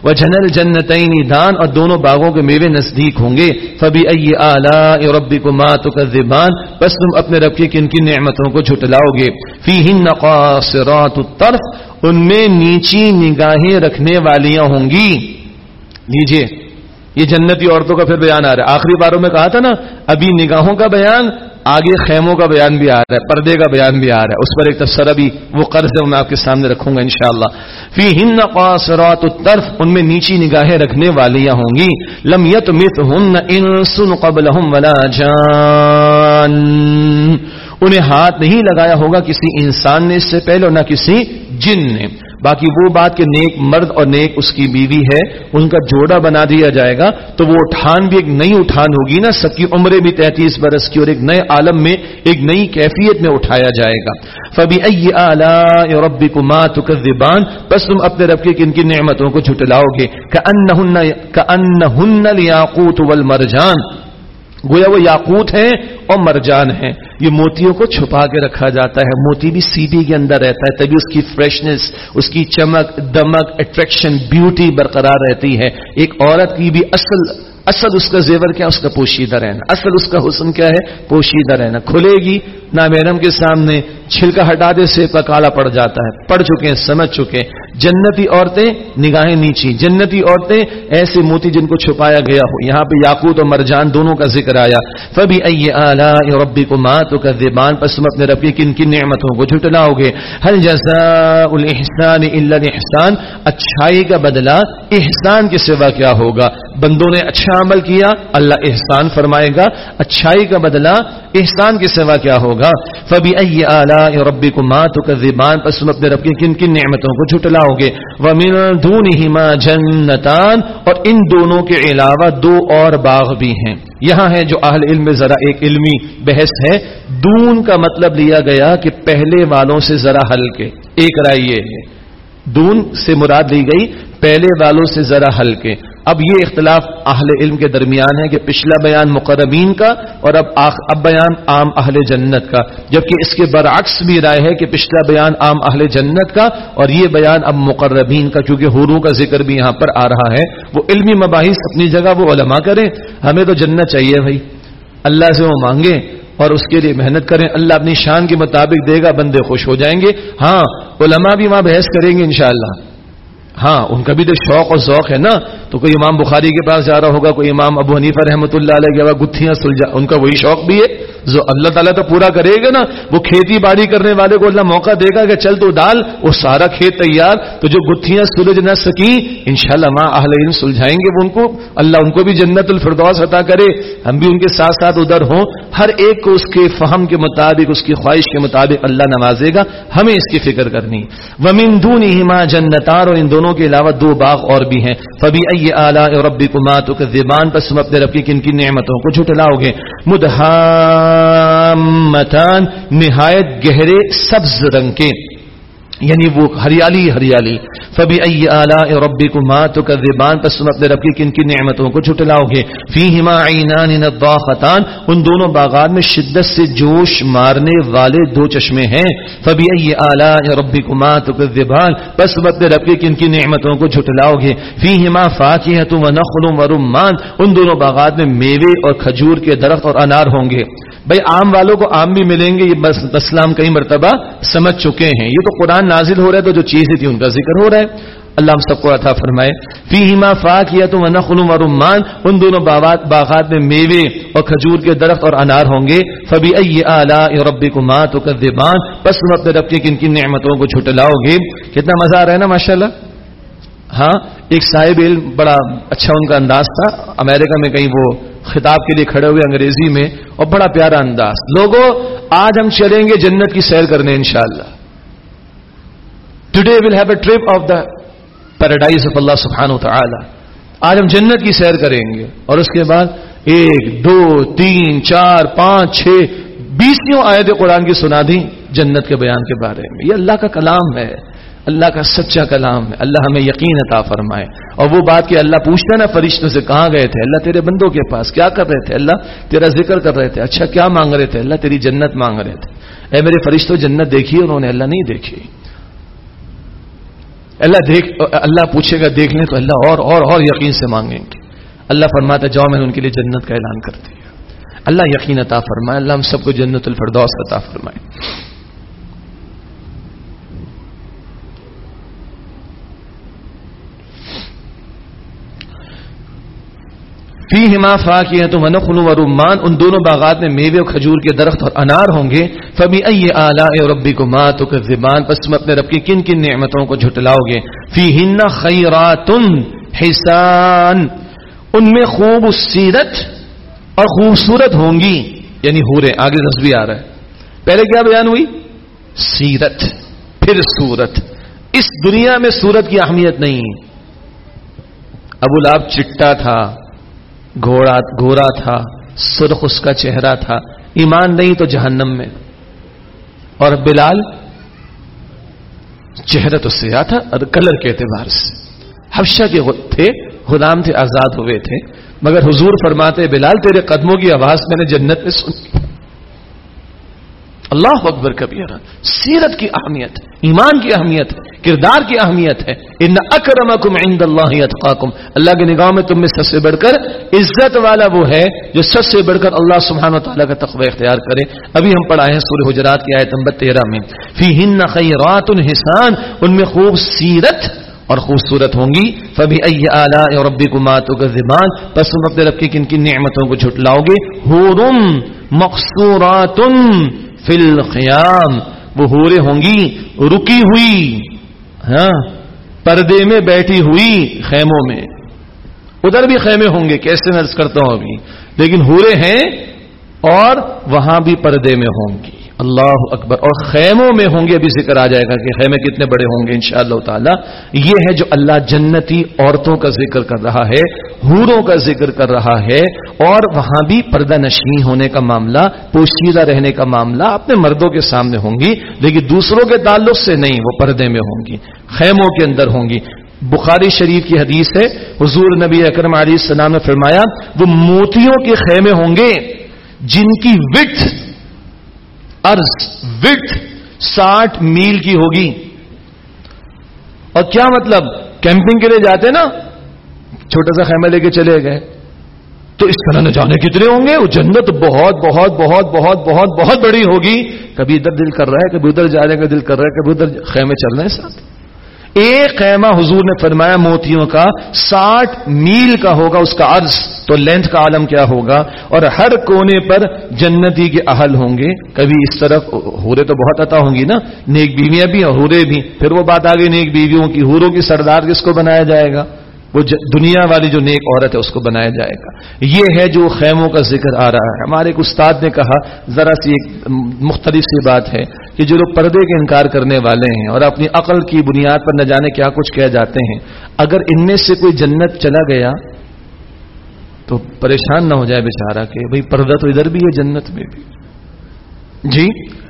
[SPEAKER 2] وہ جنل جنتعین دان، اور دونوں باغوں کے میوے نزدیک ہوں گے۔ فبی ائی ربی کو مات زبان بس تم اپنے رب کی کن کی نعمتوں کو جھٹلاؤ گے۔ فی ہند نقاصرات الطرف۔ ان میں نیچی نگاہیں رکھنے والیاں ہوں گی۔ لیجیے یہ جنتی عورتوں کا پھر بیان آ رہا ہے۔ آخری باروں میں کہا تھا نا، ابھی نگاہوں کا بیان، آگے خیموں کا بیان بھی آ رہا ہے، پردے کا بیان بھی آ رہا ہے۔ اس پر ایک تفسر ابھی وہ قرض ہے میں آپ کے سامنے رکھوں گا انشاءاللہ۔ فی ہند قاصرات الطرف، ان میں نیچی نگاہیں رکھنے والیاں ہوں گی۔ لم یتمثهن انس قبلهم ولا جان۔ انہیں ہاتھ نہیں لگایا ہوگا کسی انسان نے اس سے پہلے اور نہ کسی جن نے۔ باقی وہ بات کہ نیک مرد اور نیک اس کی بیوی ہے، ان کا جوڑا بنا دیا جائے گا، تو وہ اٹھان بھی ایک نئی اٹھان ہوگی نا، سب کی عمریں بھی تینتیس برس کی اور ایک نئے عالم میں، ایک نئی کیفیت میں اٹھایا جائے گا۔ فبی ربی کو ماں تو بس تم اپنے رب کی کن کی نعمتوں کو جھٹلاؤ گے۔ کا ان یاقوت والمرجان۔ گویا وہ یاقوت ہیں اور مرجان ہیں۔ یہ موتیوں کو چھپا کے رکھا جاتا ہے۔ موتی بھی سی بی کے اندر رہتا ہے، تبھی اس کی فریشنس اس کی چمک، دمک اٹریکشن بیوٹی برقرار رہتی ہے۔ ایک عورت کی بھی اصل اصل اس کا زیور کیا؟ اس کا پوشیدہ رہنا۔ اصل اس کا حسن کیا ہے؟ پوشیدہ رہنا۔ کھلے گی نہ محرم کے سامنے چھلکا ہٹا دے سے کا کالا پڑ جاتا ہے۔ پڑ چکے ہیں، سمجھ چکے جنتی عورتیں نگاہیں نیچی۔ جنتی عورتیں ایسے موتی جن کو چھپایا گیا ہو۔ یہاں پہ یاقوت اور مرجان دونوں کا ذکر آیا۔ فبی ائی ربی کو ماں تو کر پس تم اپنے رب کی کن کن نعمتوں کو جھٹلاؤ گے۔ ہل جزا الحسان اللہ احسان اچھائی کا بدلہ احسان کے سوا کیا ہوگا؟ بندوں نے اچھا عمل کیا، اللہ احسان فرمائے گا۔ اچھائی کا بدلہ احسان کے سوا کیا ہوگا؟ فبی ائی اعلی ربی کو ماں تو کر دیبان پس تم اپنے رب کی کن کن نعمتوں کو جھٹلاؤ گے۔ ومن دونہما جنتان، اور ان دونوں کے علاوہ دو اور باغ بھی ہیں۔ یہاں ہے جو اہل علم میں ذرا ایک علمی بحث ہے۔ دون کا مطلب لیا گیا کہ پہلے والوں سے ذرا ہلکے۔ ایک رائے یہ ہے۔ دون سے مراد لی گئی پہلے والوں سے ذرا ہلکے۔ اب یہ اختلاف اہل علم کے درمیان ہے کہ پچھلا بیان مقربین کا اور اب اب بیان عام اہل جنت کا۔ جبکہ اس کے برعکس بھی رائے ہے کہ پچھلا بیان عام اہل جنت کا اور یہ بیان اب مقربین کا، کیونکہ حوروں کا ذکر بھی یہاں پر آ رہا ہے۔ وہ علمی مباحث اپنی جگہ وہ علماء کریں۔ ہمیں تو جنت چاہیے بھائی۔ اللہ سے وہ مانگیں اور اس کے لیے محنت کریں۔ اللہ اپنی شان کے مطابق دے گا، بندے خوش ہو جائیں گے۔ ہاں علماء بھی وہاں بحث کریں گے انشاءاللہ۔ ہاں ان کا بھی تو شوق اور ذوق ہے نا۔ تو کوئی امام بخاری کے پاس جا رہا ہوگا، کوئی امام ابو حنیفہ رحمۃ اللہ علیہ گتھیاں سلجھا ان کا وہی شوق بھی ہے۔ جو اللہ تعالیٰ تو پورا کرے گا نا، وہ کھیتی باڑی کرنے والے کو اللہ موقع دے گا کہ چل تو ڈال، وہ سارا کھیت تیار، تو جو گتھیاں سلجھ نہ سکی ان شاء اللہ ماں علم سلجھائیں گے وہ ان کو۔ اللہ ان کو بھی جنت الفردوس عطا کرے۔ ہم بھی ان کے ساتھ ساتھ ادھر ہوں۔ ہر ایک کو اس کے فہم کے مطابق، اس کی خواہش کے مطابق اللہ نوازے گا۔ ہمیں اس کی فکر کرنی۔ ومن دون ماں جنتار اور ان دونوں کے علاوہ دو باغ اور بھی ہیں۔ فبی ائی اعلیٰ ربی کو کے زبان پر تم اپنے رب کی کن کی نعمتوں کو جھٹلاؤ گے۔ مدہا متان نہایت گہرے سبز رنگ کے۔ یعنی وہ ہریالی ہریالی۔ فبی ائی اعلی ربی کو ماں تو کر زبان پر تم اپنے رب کی کن کی نعمتوں کو جھٹلاؤ گے۔ فی ہما عینان ان دونوں باغات میں شدت سے جوش مارنے والے دو چشمے ہیں۔ فبی ائی اعلی ربی کو ماں تو کر زبان بس تم اپنے رب کی کن کی نعمتوں کو جھٹلاؤ گے۔ فی ہما فاقی ہے تم نخل و رمان ان دونوں باغات میں میوے اور کھجور کے درخت اور انار ہوں گے۔ بھائی عام والوں کو عام بھی ملیں گے، یہ بس اسلام کئی مرتبہ سمجھ چکے ہیں۔ یہ تو قرآن نازل ہو رہا ہے تو جو چیزیں تھی ان کا ذکر ہو رہا ہے۔ اللہ ہم سب کو عطا فرمائے۔ فی ہما فا کیا تو نخل و رمان، ان دونوں باغات میں میوے اور کھجور کے درخت اور انار ہوں گے۔ فبی اعلیٰ ربی کو ماں تو بس تم اپنے رب کی کن کن نعمتوں کو چھٹلاؤ گے۔ کتنا مزہ آ رہا ہے نا ماشاء اللہ ہاں ایک صاحب علم بڑا اچھا ان کا انداز تھا۔ امریکہ میں کہیں وہ خطاب کے لیے کھڑے ہوئے انگریزی میں اور بڑا پیارا انداز۔ لوگوں آج ہم چلیں گے جنت کی سیر کرنے انشاءاللہ۔ Today will have a trip of the paradise of Allah سبحان و تعالی آج ہم جنت کی سیر کریں گے۔ اور اس کے بعد ایک، دو، تین، چار، پانچ، چھ بیسوں آیت قرآن کی سنا دی جنت کے بیان کے بارے میں۔ یہ اللہ کا کلام ہے۔ اللہ کا سچا کلام ہے، اللہ ہمیں یقین عطا فرمائے۔ اور وہ بات کہ اللہ پوچھتا نا فرشتوں سے، کہاں گئے تھے؟ اللہ تیرے بندوں کے پاس کیا کر رہے تھے؟ اللہ تیرا ذکر کر رہے تھے۔ اچھا کیا مانگ رہے تھے؟ اللہ تیری جنت مانگ رہے تھے۔ اے میرے فرشتوں، جنت دیکھی انہوں نے، اللہ نہیں دیکھی۔ اللہ دیکھ، اللہ پوچھے گا، دیکھ لیں تو اللہ اور اور اور یقین سے مانگیں گے۔ اللہ فرماتا جاؤ، میں نے ان کے لیے جنت کا اعلان کر دیا۔ اللہ یقین عطا فرمائے، اللہ ہم سب کو جنت الفردوس عطا فرمائے۔ فی ہما فا کی تو منخل و رومان ان دونوں باغات میں میوے و کھجور کے درخت اور انار ہوں گے۔ فبی ائی اعلی ربی کو ماں تو زبان پس تم اپنے رب کی کن کن نعمتوں کو جھٹلاؤ گے۔ فی ہن خیرات حسان، ان میں خوب سیرت اور خوبصورت ہوں گی۔ یعنی ہورے آگے بھی آ رہا ہے۔ پہلے کیا بیان ہوئی؟ سیرت، پھر سورت۔ اس دنیا میں سورت کی اہمیت نہیں۔ ابو لاب چٹا تھا۔ گھوڑا گورا تھا، سرخ اس کا چہرہ تھا۔ ایمان نہیں تو جہنم میں۔ اور بلال؟ چہرہ تو سیاہ تھا، اور کلر کے اعتبار سے۔ حفشہ کے تھے، غلام تھے، آزاد ہوئے تھے۔ مگر حضور فرماتے، بلال تیرے قدموں کی آواز میں نے جنت میں سنی۔ اللہ اکبر کبیر سیرت کی اہمیت ایمان کی اہمیت کردار کی اہمیت ہے۔ ان اکرمکم عند اللہ اتقاکم اللہ کے نگاہ میں تم میں سب سے بڑھ کر عزت والا وہ ہے جو سب سے بڑھ کر اللہ سبحانہ وتعالی کا تقوی اختیار کرے۔ ابھی ہم پڑھائے ہیں سورہ حجرات کی آیت نمبر 13 میں۔ فیہن خیرات حسان، ان میں خوب سیرت اور خوبصورت ہوں گی۔ فبی ائی اعلیٰ اور ربی کو مات زبان بس تم اپنے رب کی کن کن نعمتوں کو جھٹلاؤ گے۔ ہورم مقصورات فی الخیام وہ ہورے ہوں گی، رکی ہوئی ہاں پردے میں بیٹھی ہوئی خیموں میں۔ ادھر بھی خیمے ہوں گے، کیسے نرس کرتا ہوں ابھی؟ لیکن ہورے ہیں اور وہاں بھی پردے میں ہوں گی۔ اللہ اکبر۔ اور خیموں میں ہوں گے، ابھی ذکر آ جائے گا کہ خیمے کتنے بڑے ہوں گے انشاءاللہ تعالی۔ یہ ہے جو اللہ جنتی عورتوں کا ذکر کر رہا ہے حوروں کا ذکر کر رہا ہے، اور وہاں بھی پردہ نشین ہونے کا معاملہ، پوشیدہ رہنے کا معاملہ اپنے مردوں کے سامنے ہوں گی، لیکن دوسروں کے تعلق سے نہیں، وہ پردے میں ہوں گی، خیموں کے اندر ہوں گی۔ بخاری شریف کی حدیث ہے، حضور نبی اکرم علیہ السلام نے فرمایا، وہ موتیوں کے خیمے ہوں گے، جن کی وٹ ارض وٹ ساٹھ میل کی ہوگی۔ اور کیا مطلب؟ کیمپنگ کے لیے جاتے نا، چھوٹا سا خیمہ لے کے چلے گئے۔ تو اس طرح نہ جانے کتنے ہوں گے؟ وہ جنت بہت بہت بہت بہت بہت بہت بڑی ہوگی۔ کبھی ادھر دل کر رہا ہے، کبھی ادھر جانے کا دل کر رہا ہے، کبھی ادھر خیمے چل رہے ہیں ساتھ۔ ایک خیمہ حضور نے فرمایا موتیوں کا ساٹھ میل کا ہوگا اس کا عرض، تو لینتھ کا عالم کیا ہوگا؟ اور ہر کونے پر جنتی کے اہل ہوں گے۔ کبھی اس طرف ہورے تو بہت عطا ہوں گی نا؟ نیک بیویاں بھی اور ہورے بھی۔ پھر وہ بات آگے، نیک بیویوں کی ہوروں کی سردار کس کو بنایا جائے گا؟ وہ دنیا والی جو نیک عورت ہے، اس کو بنایا جائے گا۔ یہ ہے جو خیموں کا ذکر آ رہا ہے۔ ہمارے ایک استاد نے کہا، ذرا سی ایک مختلف سی بات ہے کہ جو لوگ پردے کے انکار کرنے والے ہیں اور اپنی عقل کی بنیاد پر نہ جانے کیا کچھ کہہ جاتے ہیں، اگر ان میں سے کوئی جنت چلا گیا تو پریشان نہ ہو جائے بیچارہ کہ بھائی پردہ تو ادھر بھی ہے، جنت میں بھی۔ جی؟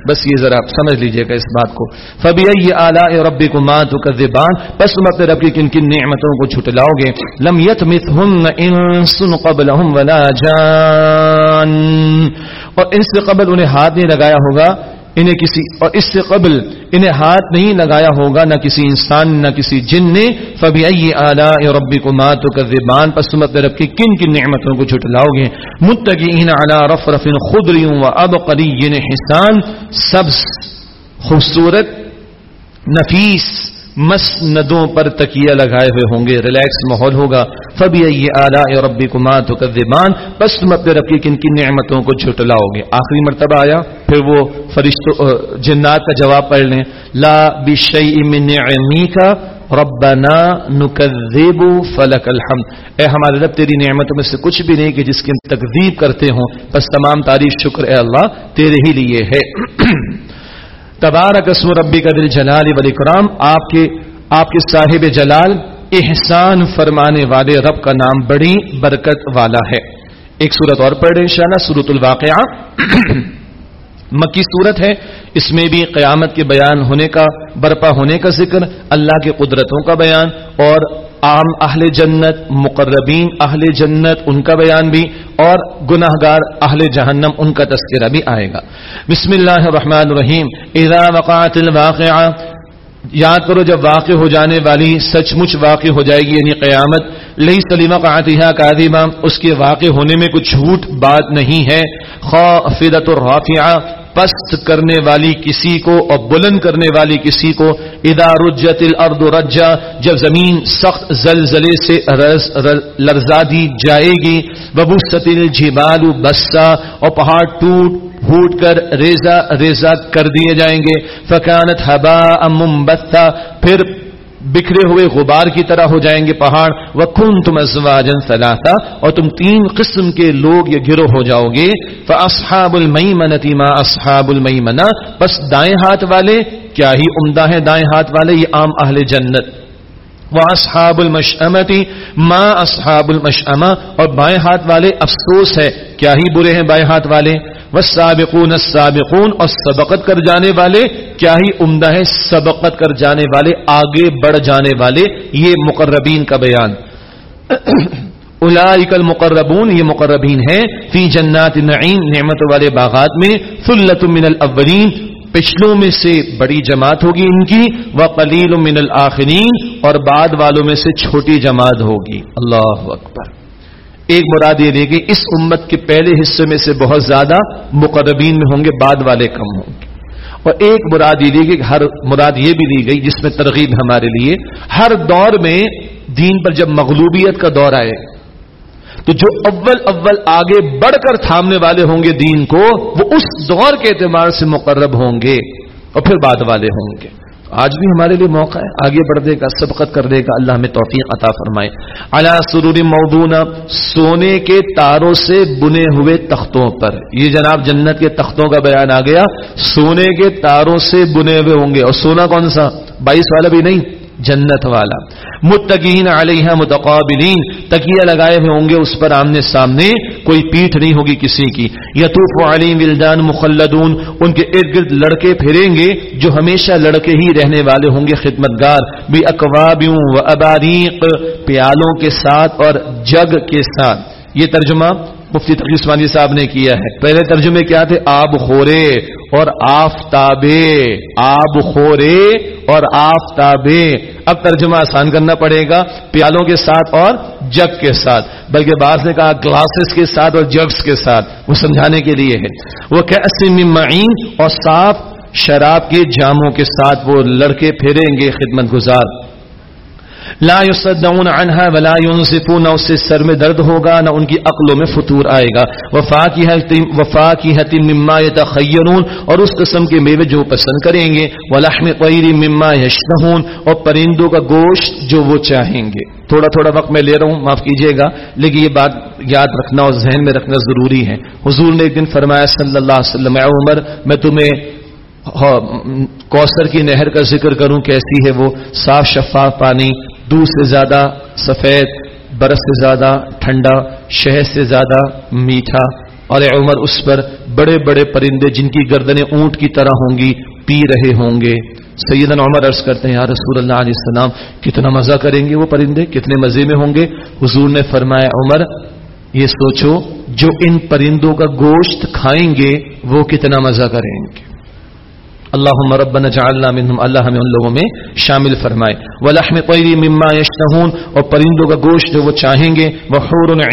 [SPEAKER 2] بس یہ ذرا آپ سمجھ لیجیے گا اس بات کو۔ فبی اعلیٰ ربی کو ماں تو کردان بس تم اپنے رب کی کن کن نعمتوں کو چھٹلاؤ گے۔ لم یت مت ہن قبل ولا جان۔ اور ان سے قبل انہیں ہاتھ نہیں لگایا ہوگا۔ انہیں کسی اور اس سے قبل انہیں ہاتھ نہیں لگایا ہوگا، نہ کسی انسان، نہ کسی جن نے۔ فبی اعلی ربی کو مات کر زبان پسمت رب کی کن کن نعمتوں کو جھٹلاؤ گے؟ متقین اعلیٰ رف رفن خدریوں و اب قری حسان۔ سبز، خوبصورت، نفیس۔ مسندوں پر تکیہ لگائے ہوئے ہوں گے ریلیکس ماحول ہوگا۔ فبی یہ اعلیٰ ربی کمار تو بس تم اپنے ربی کن کی نعمتوں کو جھٹلاؤ گے آخری مرتبہ آیا، پھر وہ فرشتوں جنات کا جواب پڑھ لیں۔ لا بشئی من کا ربنا نکذب فلک الحمد۔ اے ہمارے رب، تیری نعمتوں میں سے کچھ بھی نہیں کہ جس کی ہم تکذیب کرتے ہوں۔ بس تمام تعریف شکر اے اللہ، تیرے ہی لیے ہے۔ تبارک اسم ربی کا دل جلال ولی کرام آپ کے آپ کے صاحب جلال احسان فرمانے والے رب کا نام بڑی برکت والا ہے۔ ایک صورت اور پڑھ رہے شانا <clears throat> سورت الواقعہ۔ مکی صورت ہے۔ اس میں بھی قیامت کے بیان ہونے کا، برپا ہونے کا ذکر، اللہ کے قدرتوں کا بیان اور عام اہل جنت، مقربین اہل جنت، ان کا بیان بھی۔ اور گناہ گار اہل جہنم ان کا تذکرہ بھی آئے گا۔ بسم اللہ الرحمن الرحیم۔ اذا وقعت الواقعہ، یاد کرو جب واقع ہو جانے والی سچ مچ واقع ہو جائے گی یعنی قیامت لئی سلیمہ قاتحہ قادمہ اس کے واقع ہونے میں کچھ جھوٹ بات نہیں ہے۔ خافدت الرافعہ پست کرنے والی کسی کو اور بلند کرنے والی کسی کو ادا رجت الارض رجا، جب زمین سخت زلزلے سے لرزا دی جائے گی ببو ستل بسا، اور پہاڑ ٹوٹ، پھوٹ کر ریزا ریزا کر دیے جائیں گے۔ فکانت ہبا امبتا پھر بکھرے ہوئے غبار کی طرح ہو جائیں گے پہاڑ۔ وہ خون تم ازواجن سلاتا اور تم تین قسم کے لوگ یہ گرو ہو جاؤ گے۔ اصحاب المئی ما اصحاب المئی منا بس دائیں ہاتھ والے، کیا ہی عمدہ ہے دائیں ہاتھ والے، یہ عام اہل جنت۔ وہ اصحاب المشمتی ماں اصحاب المشما اور بائیں ہاتھ والے افسوس ہے، کیا ہی برے ہیں بائیں ہاتھ والے؟ والسابقون السابقون، اور سبقت کر جانے والے، کیا ہی عمدہ ہے سبقت کر جانے والے، آگے بڑھ جانے والے، یہ مقربین کا بیان۔ <coughs> اولئک المقربون، یہ مقربین ہیں، فی جنات نعیم نعمت والے باغات میں ثلت من الاولین پچھلوں میں سے بڑی جماعت ہوگی ان کی وہ قلیل من الآخرین، اور بعد والوں میں سے چھوٹی جماعت ہوگی۔ اللہ اکبر۔ ایک مراد یہ لے گی اس امت کے پہلے حصے میں سے بہت زیادہ مقربین میں ہوں گے، بعد والے کم ہوں گے۔ اور ایک مراد یہ لی گئی ہر مراد یہ بھی لی گئی جس میں ترغیب ہمارے لیے۔ ہر دور میں دین پر جب مغلوبیت کا دور آئے تو جو اول اول آگے بڑھ کر تھامنے والے ہوں گے دین کو، وہ اس دور کے اعتبار سے مقرب ہوں گے اور پھر بعد والے ہوں گے۔ آج بھی ہمارے لیے موقع ہے۔ آگے بڑھ دے گا، سبقت کر دے گا۔ اللہ ہمیں توفیق عطا فرمائے۔ اللہ سرور مودون سونے کے تاروں سے بنے ہوئے تختوں پر۔ یہ جناب جنت کے تختوں کا بیان آ گیا۔ سونے کے تاروں سے بنے ہوئے ہوں گے۔ اور سونا کون سا؟ بائیس والا بھی نہیں۔ جنت والا۔ متقین علیہ متقابلین، تکیہ لگائے ہوئے ہوں گے اس پر آمنے سامنے، کوئی پیٹھ نہیں ہوگی کسی کی۔ یتوف علی ولدان مخلدون، ان کے ارد گرد لڑکے پھریں گے جو ہمیشہ لڑکے ہی رہنے والے ہوں گے خدمت گار بھی اقوابیوں و اباریق، پیالوں کے ساتھ اور جگ کے ساتھ۔ یہ ترجمہ مفتی عثمانی صاحب نے کیا ہے۔ پہلے ترجمے کیا تھے؟ آب خورے اور آفتابے۔ آب خورے اور آفتابے۔ اب ترجمہ آسان کرنا پڑے گا پیالوں کے ساتھ اور جگ کے ساتھ۔ بلکہ بعض نے کہا گلاسز کے ساتھ اور جگس کے ساتھ۔ وہ سمجھانے کے لیے ہے۔ وہ کیسے معین اور صاف شراب کے جاموں کے ساتھ وہ لڑکے پھیریں گے خدمت گزار لا يصدعون عنها ولا ينصفون نہ اس سے سر میں درد ہوگا، نہ ان کی عقلوں میں فطور آئے گا۔ وفا کی وفا کی مما يتخيرون اور اس قسم کے میوے جو پسند کریں گے۔ ولحم طير مما يشتهون اور پرندوں کا گوشت جو وہ چاہیں گے۔ تھوڑا تھوڑا وقت میں لے رہا ہوں، معاف کیجیے گا۔ لیکن یہ بات یاد رکھنا اور ذہن میں رکھنا ضروری ہے۔ حضور نے ایک دن فرمایا، صلی اللہ علیہ وسلم عمر، میں تمہیں ہاں، کوثر کی نہر کا ذکر کروں، کیسی ہے وہ؟ صاف شفاف پانی دودھ سے زیادہ سفید برس سے زیادہ ٹھنڈا، شہد سے زیادہ میٹھا۔ اور اے عمر، اس پر بڑے بڑے پرندے جن کی گردنیں اونٹ کی طرح ہوں گی، پی رہے ہوں گے۔ سیدنا عمر عرض کرتے ہیں، یا رسول اللہ علیہ السلام، کتنا مزہ کریں گے وہ پرندے؟ کتنے مزے میں ہوں گے؟ حضور نے فرمایا، عمر، یہ سوچو، جو ان پرندوں کا گوشت کھائیں گے، وہ کتنا مزہ کریں گے؟ اللہ ربنا جعلنا منهم اللہ ہمیں ان لوگوں میں شامل فرمائے۔ ولحم طیر مما یشتهون اور پرندوں کا گوشت جو وہ چاہیں گے وہ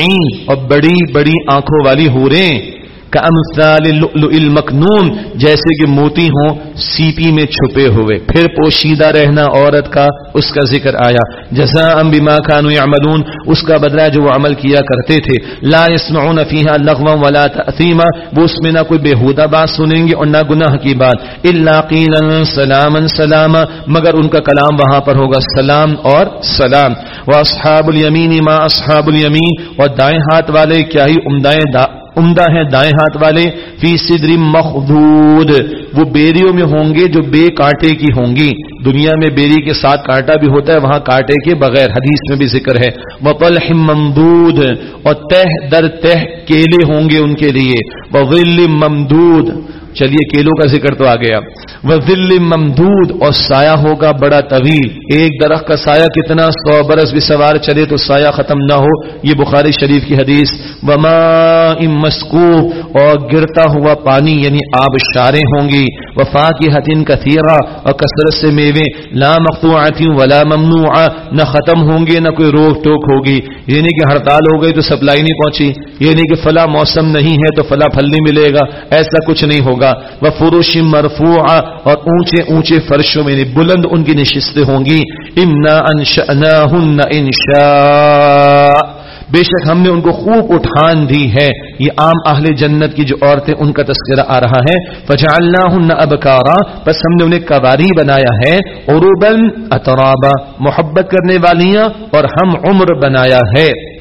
[SPEAKER 2] عین اور بڑی بڑی آنکھوں والی حوریں۔ المکنون جیسے کہ موتی ہوں، سیپی میں چھپے ہوئے۔ پھر پوشیدہ رہنا عورت کا، اس کا ذکر آیا۔ جزا بما كانوا يعملون، اس کا بدلہ جو وہ عمل کیا کرتے تھے۔ لا يسمعون فيها لغوا ولا تاثيما وہ اس میں نہ کوئی بےحودہ بات سنیں گے اور نہ گناہ کی بات۔ الا قيلا، سلاما سلاما، مگر ان کا کلام وہاں پر ہوگا۔ سلام اور سلام۔ واصحاب اليمين، ما اصحاب اليمين۔ اور دائیں ہاتھ والے، کیا ہی عمدائیں عمدہ ہیں دائیں ہاتھ والے، فی صدر مخدود وہ بیریوں میں ہوں گے جو بے کانٹے کی ہوں گی۔ دنیا میں بیری کے ساتھ کانٹا بھی ہوتا ہے، وہاں کانٹے کے بغیر۔ حدیث میں بھی ذکر ہے۔ وہ پل ممدود۔ اور تہ در تہ کیلے ہوں گے ان کے لیے۔ وہ ممدود۔ چلیے کیلوں کا ذکر تو آ گیا وہ ذل ممدود اور سایہ ہوگا بڑا طویل۔ ایک درخت کا سایہ کتنا سو برس بھی سوار چلے تو سایہ ختم نہ ہو۔ یہ بخاری شریف کی حدیث۔ وما مسکوب اور گرتا ہوا پانی یعنی آب شارے ہوں گی۔ وفا کی حتین کثیرہ اور کثرت سے میوے لا مقطوعات ولا ممنوع نہ ختم ہوں گے، نہ کوئی روک ٹوک ہوگی۔ یعنی کہ ہڑتال ہو گئی تو سپلائی نہیں پہنچی۔ یعنی کہ فلاں موسم نہیں ہے تو فلاں پھل نہیں ملے گا۔ ایسا کچھ نہیں ہوگا۔ ہوگا۔ وہ فروش مرفوع اور اونچے اونچے فرشوں میں یعنی بلند ان کی نشستیں ہوں گی۔ امنا انشا انشا بے شک ہم نے ان کو خوب اٹھان دی ہے۔ یہ عام اہل جنت کی جو عورتیں ان کا تذکرہ آ رہا ہے۔ فجا اللہ ابکارا بس ہم نے انہیں کباری بنایا ہے۔ عروبن اطرابا محبت کرنے والیاں اور ہم عمر بنایا ہے۔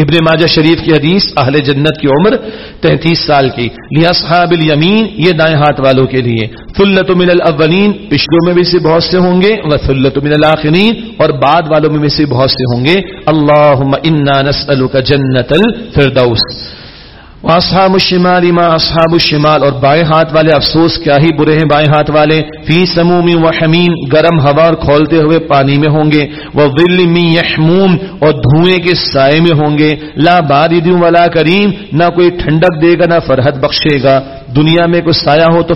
[SPEAKER 2] ابن ماجہ شریف کی حدیث اہل جنت کی عمر تینتیس سال کی۔ لیا صحاب الیمین یہ دائیں ہاتھ والوں کے لیے۔ فلت من الاولین، پچھلوں میں بھی سے بہت سے ہوں گے۔ و فلت من الاخرین، اور بعد والوں میں بھی سے بہت سے ہوں گے۔ اللہم انا نسألک جنت الفردوس۔ اصحاب الشمال ما اصحاب الشمال اور بائیں ہاتھ والے، افسوس، کیا ہی برے ہیں بائیں ہاتھ والے؟ فی سموم و حمیم گرم ہوا اور کھولتے ہوئے پانی میں ہوں گے۔ وہ ول می یحموم اور دھوئیں کے سائے میں ہوں گے۔ لا بارد ولا کریم، نہ کوئی ٹھنڈک دے گا، نہ فرحت بخشے گا۔ دنیا میں کوئی سایہ ہو تو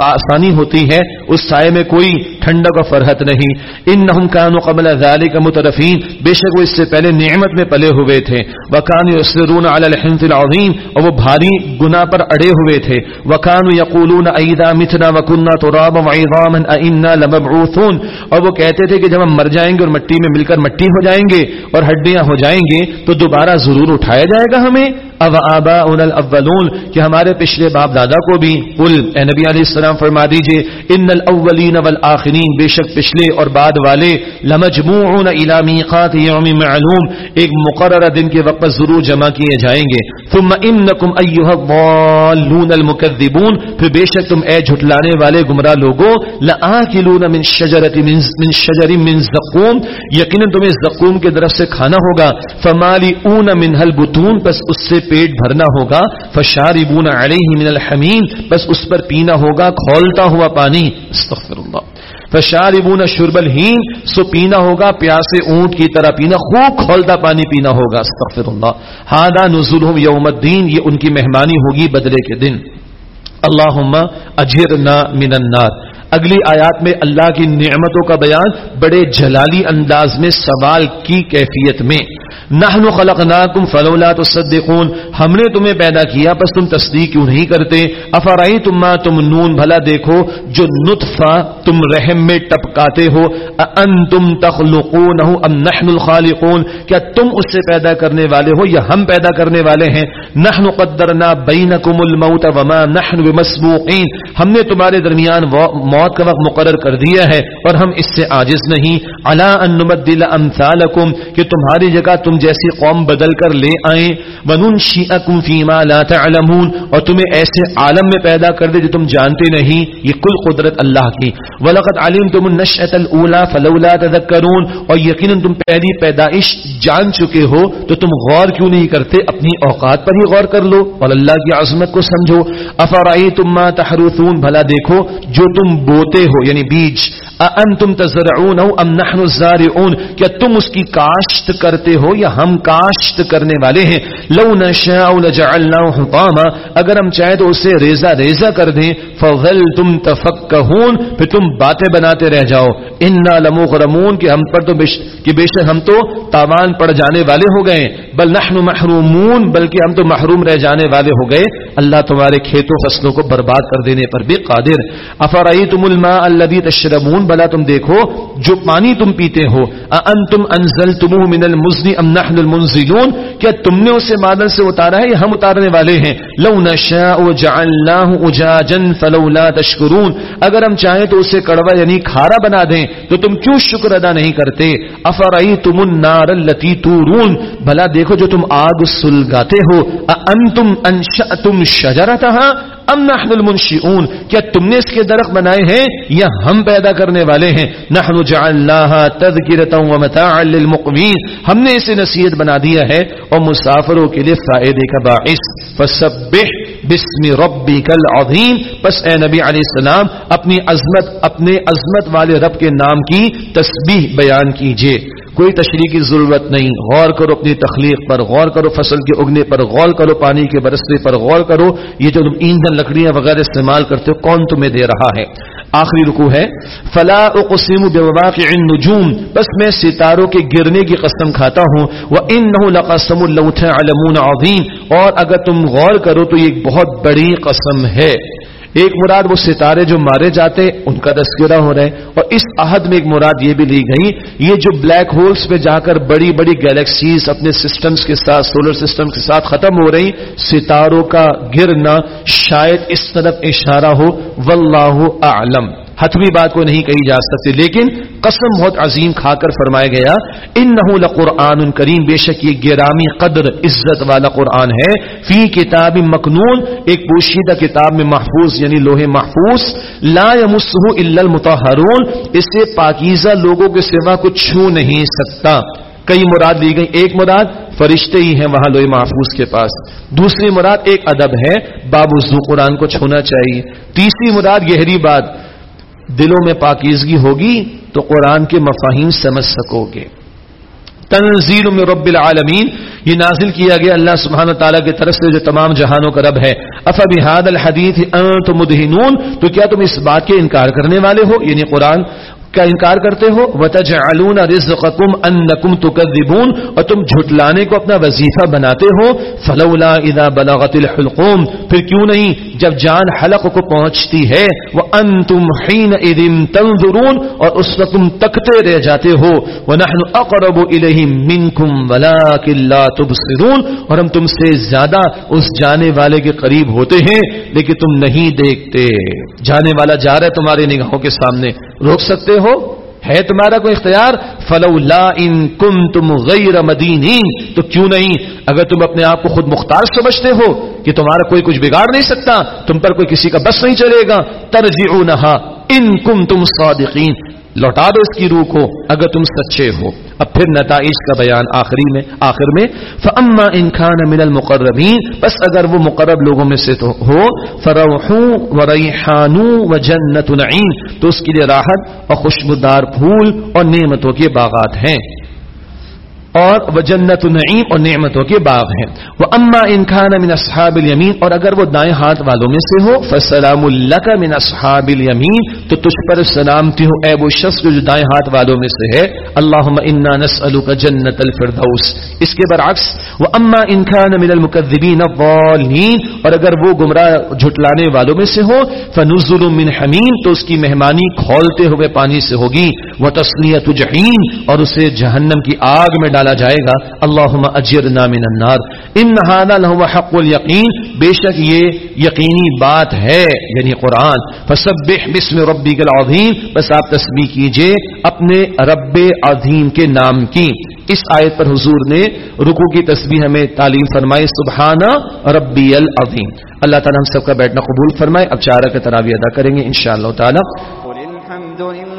[SPEAKER 2] آسانی ہوتی ہے، اس سائے میں کوئی ٹھنڈک اور فرحت نہیں۔ ان نہ کانو قبل ذالک مترفین، بے شک وہ اس سے پہلے نعمت میں پلے ہوئے تھے۔ وکان یسرون علی الحنث العظیم، اور وہ بھاری گناہ پر اڑے ہوئے تھے۔ وکان یقولون ایذا متنا وکنا ترابا وعظاما ائنا لمبعوثون۔ اور وہ کہتے تھے کہ جب ہم مر جائیں گے اور مٹی میں مل کر مٹی ہو جائیں گے اور ہڈیاں ہو جائیں گے، تو دوبارہ ضرور اٹھایا جائے گا ہمیں۔ اب آبا الاولون، کہ ہمارے پچھلے باپ دادا کو بھی، قل اے نبی علیہ السلام فرما دیجیے، ان الاولین والآخرین، بے شک پچھلے اور بعد والے، لمجموعون الى میقات یوم معلوم، ایک مقررہ دن کے وقت ضرور جمع کیے جائیں گے۔ ثم انکم ایها الضالون المکذبون، پھر بے شک تم اے جھٹلانے والے گمراہ لوگوں لاکلون من شجرۃ من شجر من زقوم، یقینا تمہیں زقوم کے درخت سے کھانا ہوگا۔ فمالئون منها البطون، پس اس سے پیٹ بھرنا ہوگا، فشاربون علیہ من الحمیم بس اس پر پینا ہوگا، کھولتا ہوا پانی۔ استغفر اللہ فشاربون شرب الہین سو پینا ہوگا، پیاسے اونٹ کی طرح پینا، خوب کھولتا پانی پینا ہوگا۔ استغفر اللہ ہادا نزلہم یوم الدین، یہ ان کی مہمانی ہوگی بدلے کے دن۔ اللہم اجرنا من النار۔ اگلی آیات میں اللہ کی نعمتوں کا بیان بڑے جلالی انداز میں سوال کی کیفیت میں۔ نحن خلقناکم فلولا تصدقون۔ ہم نے تمہیں پیدا کیا، پس تم تصدیق کیوں نہیں کرتے؟ افرائی تم ما تم نون بھلا دیکھو، جو نطفہ تم رحم میں ٹپکاتے ہو انتم تخلقونه ام نحن الخالقون؟ کیا تم اس سے پیدا کرنے والے ہو یا ہم پیدا کرنے والے ہیں؟ نحن قدرنا بینکم الموت وما نحن بمسبوقین۔ ہم نے تمہارے درمیان موت موت کا وقت مقرر کر دیا ہے اور ہم اس سے عاجز نہیں۔ علا ان نبدل امثالکم، کہ تمہاری جگہ تم جیسی قوم بدل کر لے آئیں۔ ونن شیئکم فیما لا تعلمون، اور تمہیں ایسے عالم میں پیدا کر دے جو تم جانتے نہیں۔ یہ کل قدرت اللہ کی۔ ولقد علمتم النشأة الاولى فلولا تذکرون اور یقینا تم پہلی پیدائش جان چکے ہو، تو تم غور کیوں نہیں کرتے؟ اپنی اوقات پر ہی غور کر لو۔ اور اللہ کی عظمت کو سمجھو۔ افرائیتم ما تحرثون؟ بھلا دیکھو، جو تم بوتے ہو یعنی بیج انتم تزرعون او ام نحن الزارعون کیا تم اس کی کاشت کرتے ہو یا ہم کاشت کرنے والے ہیں؟ لو نشاء لجعلناه حطاما۔ اگر ہم چاہیں تو اسے ریزہ ریزہ کر دیں۔ فظلتم تفکہون پھر تم باتیں بناتے رہ جاؤ۔ انا لمغرمون کہ ہم پر تو بش، کہ بے شک ہم تو تاوان پڑ جانے والے ہو گئے۔ بل نحن محرومون، بلکہ ہم تو محروم رہ جانے والے ہو گئے۔ اللہ تمہارے کھیتوں فصلوں کو برباد کر دینے پر بھی قادر۔ افرائیتم الماء الذي تشربون؟ بلا تم دیکھو، جو پانی تم پیتے ہو انتم انزلتموه من المزن ام نحن المنزلون؟ کیا تم نے اسے مادن سے اتارا ہے یا ہم اتارنے والے ہیں؟ لو نشاء جعلناه اجاجا فلولا تشکرون اگر ہم چاہیں تو اسے کڑوا یعنی کھارا بنا دیں، تو تم کیوں شکر ادا نہیں کرتے؟ افرائیتم النار التي تورون؟ بھلا دیکھو جو تم آگ سلگاتے ہو۔ انتم انشأتم شجرتها؟ ام نحن المنشئون؟ کیا تم نے اس کے درخت بنائے ہیں یا ہم پیدا کرنے والے ہیں؟ نحن جعلناها تذکرتا ومتاعا للمقوین۔ ہم نے اسے نصیحت بنا دیا ہے اور مسافروں کے لیے فائدے کا باعث۔ فسبح بسم کل ابھی بس اے نبی علیہ السلام، اپنی عظمت، اپنے عظمت والے رب کے نام کی تسبیح بیان کیجیے۔ کوئی تشریح کی ضرورت نہیں۔ غور کرو اپنی تخلیق پر، غور کرو فصل کے اگنے پر، غور کرو پانی کے برسنے پر، غور کرو یہ جو تم ایندھن لکڑیاں وغیرہ استعمال کرتے ہو، کون تمہیں دے رہا ہے؟ آخری رکو ہے۔ فلا اقسم بواقع النجوم۔ بس میں ستاروں کے گرنے کی قسم کھاتا ہوں۔ وہ ان لقسم لو علمون عظیم اور اگر تم غور کرو تو یہ ایک بہت بڑی قسم ہے۔ ایک مراد وہ ستارے جو مارے جاتے، ان کا تذکرہ ہو رہا ہے اور اس عہد میں ایک مراد یہ بھی لی گئی، یہ جو بلیک ہولز پہ جا کر بڑی بڑی گیلیکسیز اپنے سسٹمز کے ساتھ سولر سسٹم کے ساتھ ختم ہو رہی، ستاروں کا گرنا شاید اس طرف اشارہ ہو، واللہ اعلم۔ حتمی بات کو نہیں کہی جا سکتی۔ لیکن قسم بہت عظیم کھا کر فرمایا گیا ان نہ قرآن کریم بے شک یہ گرامی قدر، عزت والا قرآن ہے۔ فی کتاب مکنون، ایک پوشیدہ کتاب میں محفوظ یعنی لوہے محفوظ۔ لا يمسه الا المطهرون اسے پاکیزہ لوگوں کے سوا کچھ چھو نہیں سکتا۔ کئی مراد لی گئی ایک مراد فرشتے ہی ہیں وہاں لوہے محفوظ کے پاس۔ دوسری مراد ایک ادب ہے، باب قرآن کو چھونا چاہیے۔ تیسری مراد گہری بات دلوں میں پاکیزگی ہوگی تو قرآن کے مفاہیم سمجھ سکو گے۔ تنزیل میں رب العالمین، یہ نازل کیا گیا اللہ سبحانہ تعالیٰ کی طرف سے جو تمام جہانوں کا رب ہے۔ افا بحاد الحدیث انتم مدہنون، تو کیا تم اس بات کے انکار کرنے والے ہو؟ یعنی قرآن کا انکار کرتے ہو؟ وتجعلون رزقکم انکم تکذبون اور تم جھٹلانے کو اپنا وظیفہ بناتے ہو؟ فلولا اذا بلغت الحلقوم، پھر کیوں نہیں؟ جب جان حلق کو پہنچتی ہے وانتم اذن تنظرون اور اس وقت تم تکتے رہ جاتے ہو ونحن اقرب الیہ منکم ولکن لا تبصرون اور ہم تم سے زیادہ اس جانے والے کے قریب ہوتے ہیں لیکن تم نہیں دیکھتے۔ جانے والا جا رہا ہے تمہاری نگاہوں کے سامنے۔ روک سکتے ہو؟ ہے تمہارا کوئی اختیار؟ فلو لا ان کم تم غیر مدینین تو کیوں نہیں؟ اگر تم اپنے آپ کو خود مختار سمجھتے ہو کہ تمہارا کوئی کچھ بگاڑ نہیں سکتا، تم پر کوئی کسی کا بس نہیں چلے گا۔ ترجیح ان کم تم صادقین لوٹا دو اس کی روح کو، اگر تم سچے ہو۔ اب پھر نتائج کا بیان آخری میں، آخر میں فاما ان خان من المقربین بس اگر وہ مقرب لوگوں میں سے تو ہو، فروح وریحان وجنت نعیم تو اس کے لیے راحت اور خوشبودار پھول اور نعمتوں کے باغات ہیں۔ اور وہ جنت النعیم اور نعمتوں کے باغ ہیں۔ وہ اما انخان من اصحاب الیمین، اور اگر وہ دائیں ہاتھ والوں میں سے ہو، فسلام اللہ کا من اصحاب الیمین، تو تجھ پر سلامتی ہوں اے وہ شخص جو دائیں ہاتھ والوں میں سے ہے، اللہم انا نسألک جنت الفردوس۔ اس کے برعکس، وہ اما انخان من المکذبین الضالین، اور اگر وہ گمراہ جھٹلانے والوں میں سے ہو، فنزل من حمیم، تو اس کی مہمانی کھولتے ہوئے پانی سے ہوگی۔ وہ تسلیت جحیم اور اسے جہنم کی آگ میں ڈال ڈالا جائے گا۔ اللہ اجرنا من النار۔ ان هذا له حق اليقین بے شک یہ یقینی بات ہے یعنی قرآن۔ فسبح بسم ربک العظیم۔ بس آپ تسبیح کیجیے، اپنے رب عظیم کے نام کی۔ اس آیت پر حضور نے رکو کی تسبیح ہمیں تعلیم فرمائی سبحانہ ربی العظیم۔ اللہ تعالی ہم سب کا بیٹھنا قبول فرمائے۔ اب چارہ کے تراوی ادا کریں گے انشاءاللہ تعالی۔
[SPEAKER 3] قل الحمد لله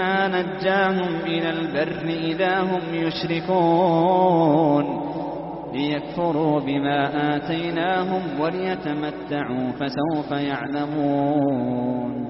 [SPEAKER 1] فلما نجاهم إلى البر إذا هم يشركون ليكفروا بما آتيناهم وليتمتعوا فسوف يعلمون